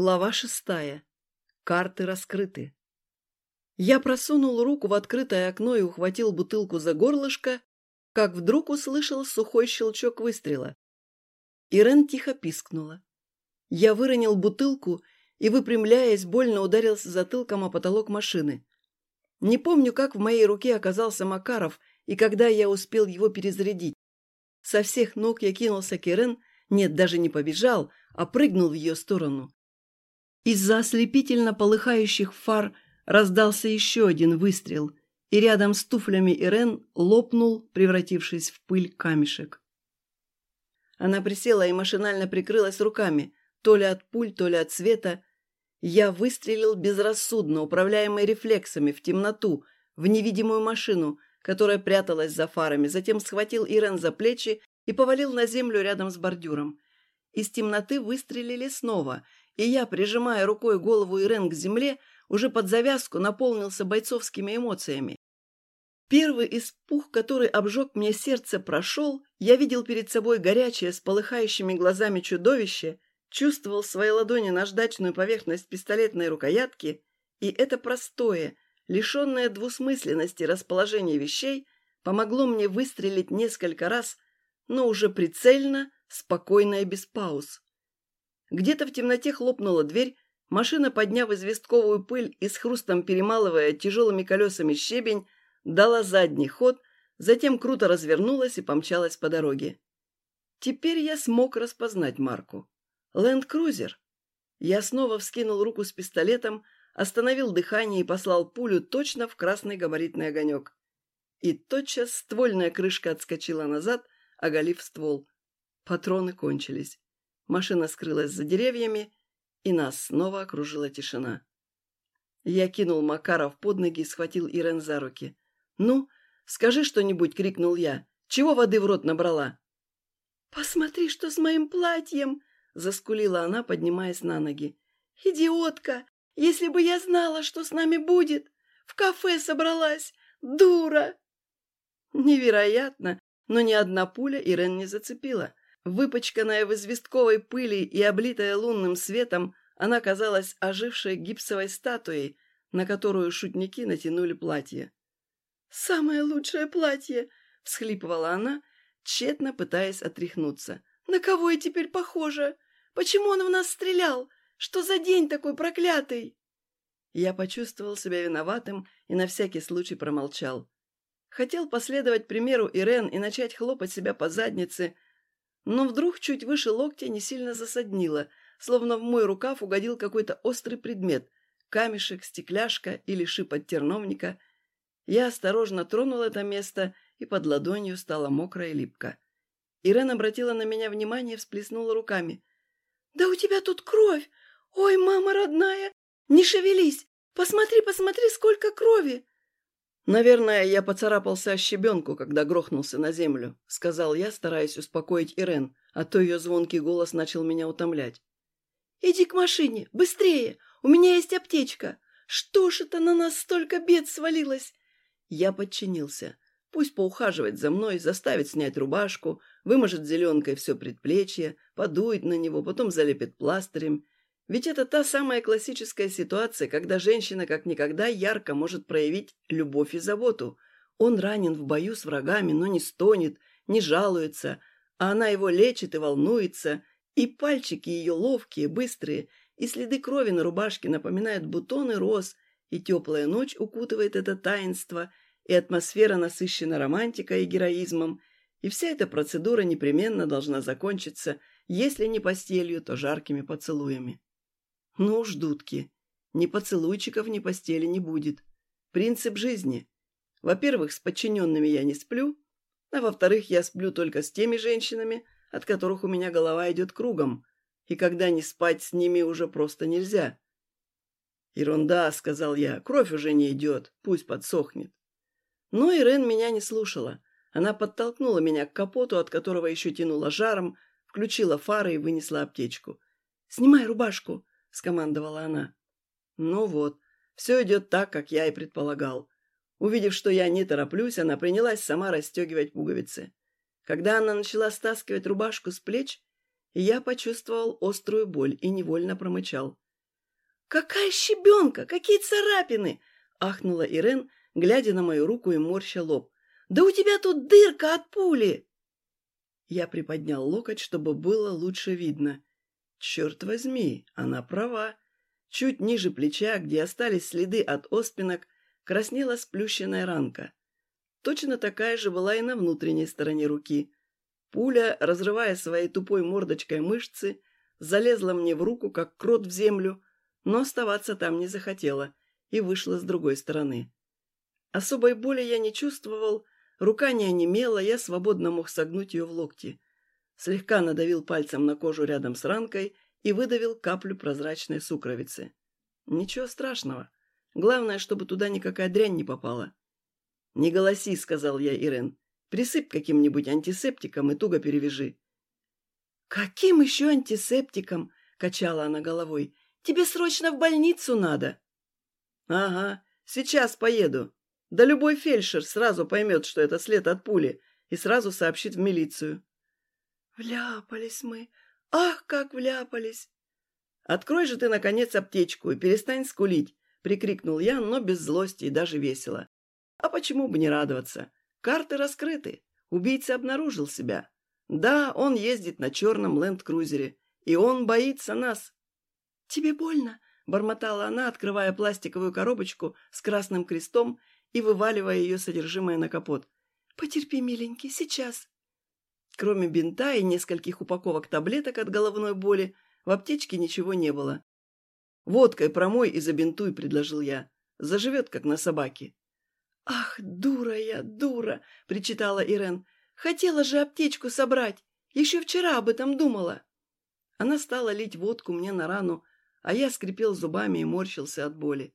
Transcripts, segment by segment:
Глава шестая. Карты раскрыты. Я просунул руку в открытое окно и ухватил бутылку за горлышко, как вдруг услышал сухой щелчок выстрела. Ирен тихо пискнула. Я выронил бутылку и, выпрямляясь, больно ударился затылком о потолок машины. Не помню, как в моей руке оказался Макаров и когда я успел его перезарядить. Со всех ног я кинулся к Ирен, нет, даже не побежал, а прыгнул в ее сторону. Из-за ослепительно полыхающих фар раздался еще один выстрел, и рядом с туфлями Ирен лопнул, превратившись в пыль камешек. Она присела и машинально прикрылась руками, то ли от пуль, то ли от света. Я выстрелил безрассудно, управляемый рефлексами, в темноту, в невидимую машину, которая пряталась за фарами, затем схватил Ирен за плечи и повалил на землю рядом с бордюром. Из темноты выстрелили снова, и я, прижимая рукой голову Ирен к земле, уже под завязку наполнился бойцовскими эмоциями. Первый испух, который обжег мне сердце, прошел, я видел перед собой горячее, с полыхающими глазами чудовище, чувствовал своей ладони наждачную поверхность пистолетной рукоятки, и это простое, лишенное двусмысленности расположение вещей помогло мне выстрелить несколько раз, но уже прицельно, спокойно и без пауз. Где-то в темноте хлопнула дверь, машина, подняв известковую пыль и с хрустом перемалывая тяжелыми колесами щебень, дала задний ход, затем круто развернулась и помчалась по дороге. Теперь я смог распознать марку. «Ленд-крузер». Я снова вскинул руку с пистолетом, остановил дыхание и послал пулю точно в красный габаритный огонек. И тотчас ствольная крышка отскочила назад, оголив ствол. Патроны кончились. Машина скрылась за деревьями, и нас снова окружила тишина. Я кинул Макаров под ноги и схватил Ирен за руки. «Ну, скажи что-нибудь!» — крикнул я. «Чего воды в рот набрала?» «Посмотри, что с моим платьем!» — заскулила она, поднимаясь на ноги. «Идиотка! Если бы я знала, что с нами будет! В кафе собралась! Дура!» Невероятно, но ни одна пуля Ирен не зацепила. Выпачканная в известковой пыли и облитая лунным светом, она казалась ожившей гипсовой статуей, на которую шутники натянули платье. «Самое лучшее платье!» — всхлипывала она, тщетно пытаясь отряхнуться. «На кого я теперь похожа? Почему он в нас стрелял? Что за день такой проклятый?» Я почувствовал себя виноватым и на всякий случай промолчал. Хотел последовать примеру Ирен и начать хлопать себя по заднице, но вдруг чуть выше локтя не сильно засаднило, словно в мой рукав угодил какой-то острый предмет – камешек, стекляшка или шип от терновника. Я осторожно тронул это место, и под ладонью стало мокро и липко. Ирен обратила на меня внимание и всплеснула руками. «Да у тебя тут кровь! Ой, мама родная! Не шевелись! Посмотри, посмотри, сколько крови!» «Наверное, я поцарапался о щебенку, когда грохнулся на землю», — сказал я, стараясь успокоить Ирен, а то ее звонкий голос начал меня утомлять. «Иди к машине, быстрее! У меня есть аптечка! Что ж это на нас столько бед свалилось?» Я подчинился. Пусть поухаживает за мной, заставит снять рубашку, выможет зеленкой все предплечье, подует на него, потом залепит пластырем — ведь это та самая классическая ситуация, когда женщина как никогда ярко может проявить любовь и заботу. Он ранен в бою с врагами, но не стонет, не жалуется, а она его лечит и волнуется, и пальчики ее ловкие, быстрые, и следы крови на рубашке напоминают бутоны роз, и теплая ночь укутывает это таинство, и атмосфера насыщена романтикой и героизмом, и вся эта процедура непременно должна закончиться, если не постелью, то жаркими поцелуями. Ну уж, дудки, ни поцелуйчиков, ни постели не будет. Принцип жизни. Во-первых, с подчиненными я не сплю, а во-вторых, я сплю только с теми женщинами, от которых у меня голова идет кругом, и когда не спать с ними уже просто нельзя. «Ерунда», — сказал я, — «кровь уже не идет, пусть подсохнет». Но Ирен меня не слушала. Она подтолкнула меня к капоту, от которого еще тянуло жаром, включила фары и вынесла аптечку. «Снимай рубашку», — скомандовала она. Ну вот, все идет так, как я и предполагал. Увидев, что я не тороплюсь, она принялась сама расстегивать пуговицы. Когда она начала стаскивать рубашку с плеч, я почувствовал острую боль и невольно промычал. «Какая щебенка! Какие царапины!» — ахнула Ирен, глядя на мою руку и морща лоб. «Да у тебя тут дырка от пули!» Я приподнял локоть, чтобы было лучше видно. Черт возьми, она права. Чуть ниже плеча, где остались следы от оспинок, краснела сплющенная ранка. Точно такая же была и на внутренней стороне руки. Пуля, разрывая своей тупой мордочкой мышцы, залезла мне в руку, как крот в землю, но оставаться там не захотела и вышла с другой стороны. Особой боли я не чувствовал, рука не онемела, я свободно мог согнуть ее в локти. Слегка надавил пальцем на кожу рядом с ранкой и выдавил каплю прозрачной сукровицы. Ничего страшного. Главное, чтобы туда никакая дрянь не попала. «Не голоси», — сказал я Ирен. «Присыпь каким-нибудь антисептиком и туго перевяжи». «Каким еще антисептиком?» — качала она головой. «Тебе срочно в больницу надо». «Ага, сейчас поеду. Да любой фельдшер сразу поймет, что это след от пули, и сразу сообщит в милицию». «Вляпались мы! Ах, как вляпались!» «Открой же ты, наконец, аптечку и перестань скулить!» — прикрикнул я, но без злости и даже весело. «А почему бы не радоваться? Карты раскрыты. Убийца обнаружил себя. Да, он ездит на черном ленд-крузере, и он боится нас». «Тебе больно?» — бормотала она, открывая пластиковую коробочку с красным крестом и вываливая ее содержимое на капот. «Потерпи, миленький, сейчас». Кроме бинта и нескольких упаковок таблеток от головной боли, в аптечке ничего не было. «Водкой промой и забинтуй», — предложил я. «Заживет, как на собаке». «Ах, дура я, дура!» — причитала Ирен. «Хотела же аптечку собрать. Еще вчера об этом думала». Она стала лить водку мне на рану, а я скрипел зубами и морщился от боли.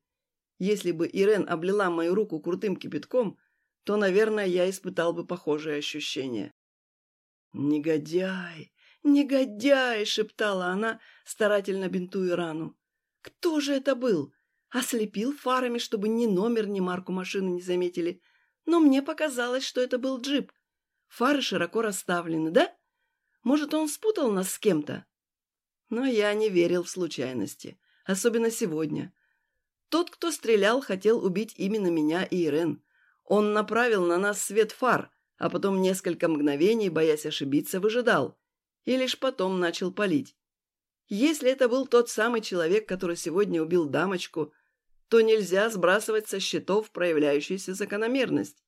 Если бы Ирен облила мою руку крутым кипятком, то, наверное, я испытал бы похожие ощущения. «Негодяй! Негодяй!» — шептала она, старательно бинтуя рану. «Кто же это был? Ослепил фарами, чтобы ни номер, ни марку машины не заметили. Но мне показалось, что это был джип. Фары широко расставлены, да? Может, он спутал нас с кем-то?» Но я не верил в случайности, особенно сегодня. Тот, кто стрелял, хотел убить именно меня и Ирен. Он направил на нас свет фар, а потом несколько мгновений, боясь ошибиться, выжидал. И лишь потом начал палить. Если это был тот самый человек, который сегодня убил дамочку, то нельзя сбрасывать со счетов проявляющуюся закономерность.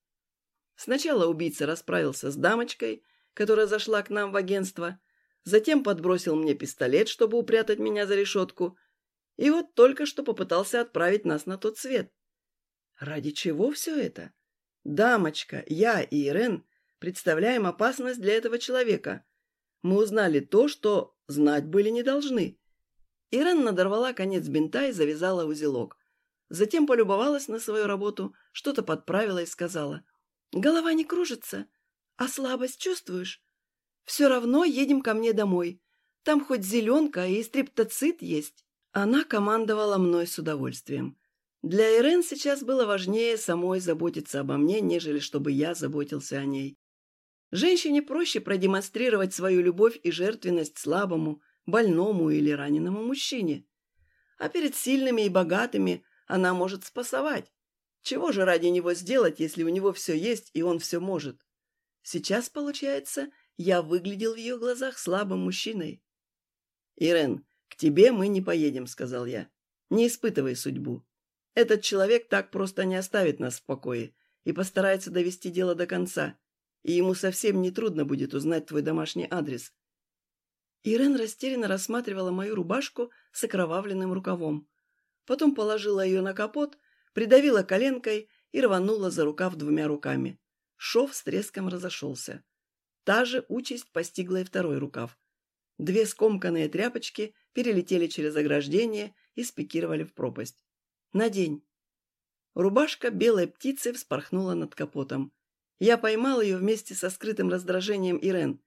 Сначала убийца расправился с дамочкой, которая зашла к нам в агентство, затем подбросил мне пистолет, чтобы упрятать меня за решетку, и вот только что попытался отправить нас на тот свет. Ради чего все это? Дамочка, я и Ирен представляем опасность для этого человека. Мы узнали то, что знать были не должны. Ирен надорвала конец бинта и завязала узелок. Затем полюбовалась на свою работу, что-то подправила и сказала. «Голова не кружится, а слабость чувствуешь? Все равно едем ко мне домой. Там хоть зеленка и стриптоцит есть». Она командовала мной с удовольствием. Для Ирен сейчас было важнее самой заботиться обо мне, нежели чтобы я заботился о ней. Женщине проще продемонстрировать свою любовь и жертвенность слабому, больному или раненому мужчине. А перед сильными и богатыми она может спасовать. Чего же ради него сделать, если у него все есть и он все может? Сейчас, получается, я выглядел в ее глазах слабым мужчиной. «Ирен, к тебе мы не поедем», — сказал я. «Не испытывай судьбу. Этот человек так просто не оставит нас в покое и постарается довести дело до конца, и ему совсем не трудно будет узнать твой домашний адрес. Ирен растерянно рассматривала мою рубашку с окровавленным рукавом. Потом положила ее на капот, придавила коленкой и рванула за рукав двумя руками. Шов с треском разошелся. Та же участь постигла и второй рукав. Две скомканные тряпочки перелетели через ограждение и спикировали в пропасть. Надень». Рубашка белой птицы вспорхнула над капотом. Я поймал ее вместе со скрытым раздражением Ирен.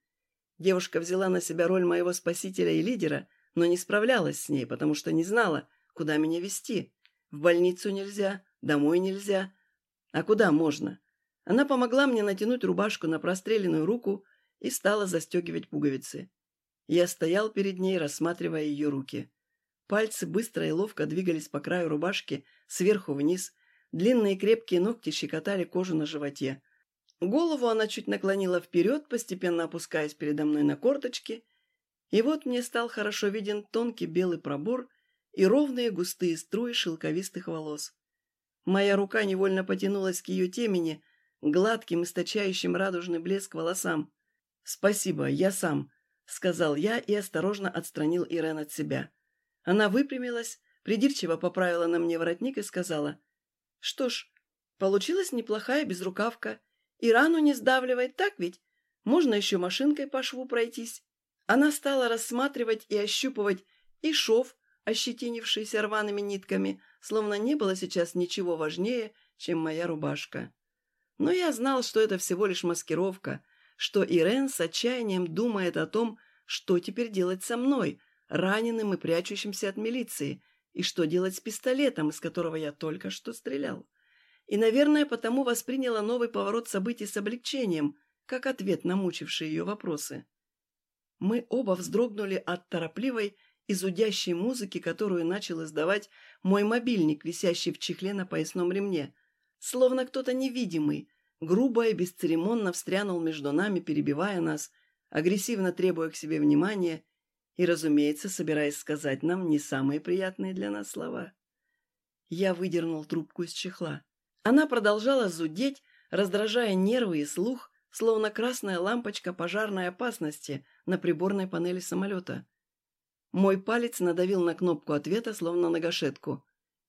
Девушка взяла на себя роль моего спасителя и лидера, но не справлялась с ней, потому что не знала, куда меня вести. В больницу нельзя, домой нельзя. А куда можно? Она помогла мне натянуть рубашку на простреленную руку и стала застегивать пуговицы. Я стоял перед ней, рассматривая ее руки. Пальцы быстро и ловко двигались по краю рубашки, сверху вниз. Длинные крепкие ногти щекотали кожу на животе. Голову она чуть наклонила вперед, постепенно опускаясь передо мной на корточки. И вот мне стал хорошо виден тонкий белый пробор и ровные густые струи шелковистых волос. Моя рука невольно потянулась к ее темени, гладким, источающим радужный блеск волосам. «Спасибо, я сам», — сказал я и осторожно отстранил Ирен от себя. Она выпрямилась, придирчиво поправила на мне воротник и сказала, «Что ж, получилась неплохая безрукавка, и рану не сдавливает, так ведь? Можно еще машинкой по шву пройтись». Она стала рассматривать и ощупывать и шов, ощетинившийся рваными нитками, словно не было сейчас ничего важнее, чем моя рубашка. Но я знал, что это всего лишь маскировка, что Ирен с отчаянием думает о том, что теперь делать со мной, раненым и прячущимся от милиции, и что делать с пистолетом, из которого я только что стрелял. И, наверное, потому восприняла новый поворот событий с облегчением, как ответ на мучившие ее вопросы. Мы оба вздрогнули от торопливой и зудящей музыки, которую начал издавать мой мобильник, висящий в чехле на поясном ремне. Словно кто-то невидимый, грубо и бесцеремонно встрянул между нами, перебивая нас, агрессивно требуя к себе внимания и, разумеется, собираясь сказать нам не самые приятные для нас слова. Я выдернул трубку из чехла. Она продолжала зудеть, раздражая нервы и слух, словно красная лампочка пожарной опасности на приборной панели самолета. Мой палец надавил на кнопку ответа, словно на гашетку,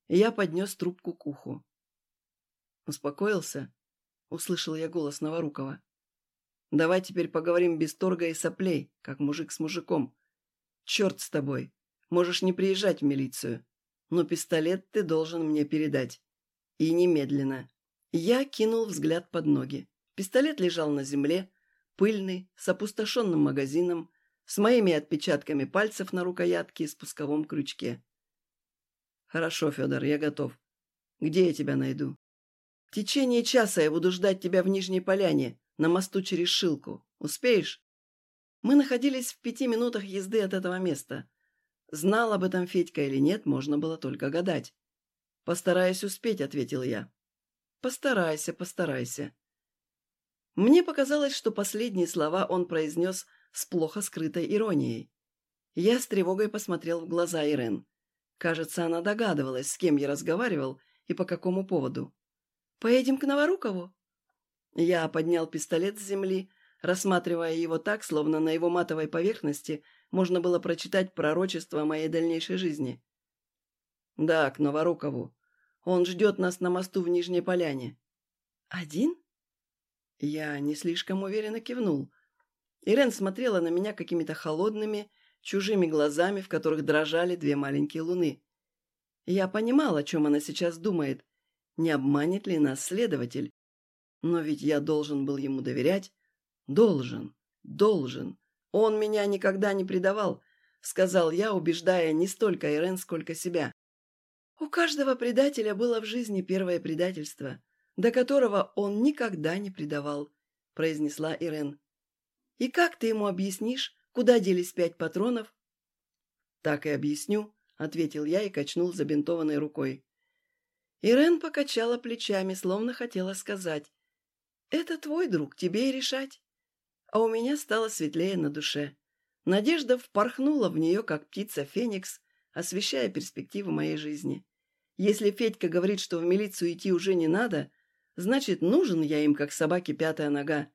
я поднес трубку к уху. «Успокоился?» — услышал я голос Новорукова. «Давай теперь поговорим без торга и соплей, как мужик с мужиком. Черт с тобой. Можешь не приезжать в милицию. Но пистолет ты должен мне передать. И немедленно. Я кинул взгляд под ноги. Пистолет лежал на земле, пыльный, с опустошенным магазином, с моими отпечатками пальцев на рукоятке и спусковом крючке. «Хорошо, Федор, я готов. Где я тебя найду?» «В течение часа я буду ждать тебя в Нижней Поляне, на мосту через Шилку. Успеешь?» Мы находились в пяти минутах езды от этого места. Знал об этом Федька или нет, можно было только гадать. «Постараюсь успеть», — ответил я. «Постарайся, постарайся». Мне показалось, что последние слова он произнес с плохо скрытой иронией. Я с тревогой посмотрел в глаза Ирен. Кажется, она догадывалась, с кем я разговаривал и по какому поводу. «Поедем к Новорукову?» Я поднял пистолет с земли, рассматривая его так, словно на его матовой поверхности можно было прочитать пророчество моей дальнейшей жизни. «Да, к Новорукову. Он ждет нас на мосту в Нижней Поляне». «Один?» Я не слишком уверенно кивнул. Ирен смотрела на меня какими-то холодными, чужими глазами, в которых дрожали две маленькие луны. Я понимал, о чем она сейчас думает. Не обманет ли нас следователь? Но ведь я должен был ему доверять, «Должен, должен. Он меня никогда не предавал», — сказал я, убеждая не столько Ирен, сколько себя. У каждого предателя было в жизни первое предательство, до которого он никогда не предавал, — произнесла Ирен. «И как ты ему объяснишь, куда делись пять патронов?» «Так и объясню», — ответил я и качнул забинтованной рукой. Ирен покачала плечами, словно хотела сказать. «Это твой друг, тебе и решать» а у меня стало светлее на душе. Надежда впорхнула в нее, как птица Феникс, освещая перспективы моей жизни. Если Федька говорит, что в милицию идти уже не надо, значит, нужен я им, как собаке пятая нога.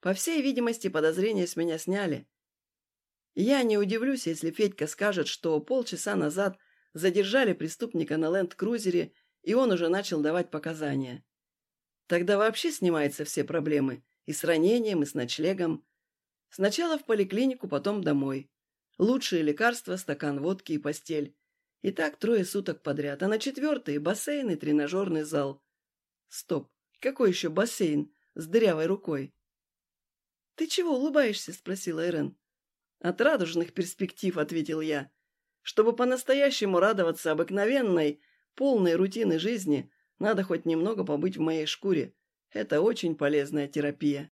По всей видимости, подозрения с меня сняли. Я не удивлюсь, если Федька скажет, что полчаса назад задержали преступника на ленд-крузере, и он уже начал давать показания. Тогда вообще снимаются все проблемы, и с ранением, и с ночлегом. Сначала в поликлинику, потом домой. Лучшие лекарства, стакан водки и постель. И так трое суток подряд. А на четвертый – бассейн и тренажерный зал. Стоп, какой еще бассейн с дырявой рукой? «Ты чего улыбаешься?» – спросила Эрен. «От радужных перспектив», – ответил я. «Чтобы по-настоящему радоваться обыкновенной, полной рутины жизни, надо хоть немного побыть в моей шкуре, это очень полезная терапия.